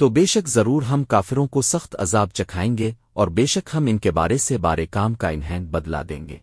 تو بے شک ضرور ہم کافروں کو سخت عذاب چکھائیں گے اور بے شک ہم ان کے بارے سے بارے کام کا انہین بدلا دیں گے۔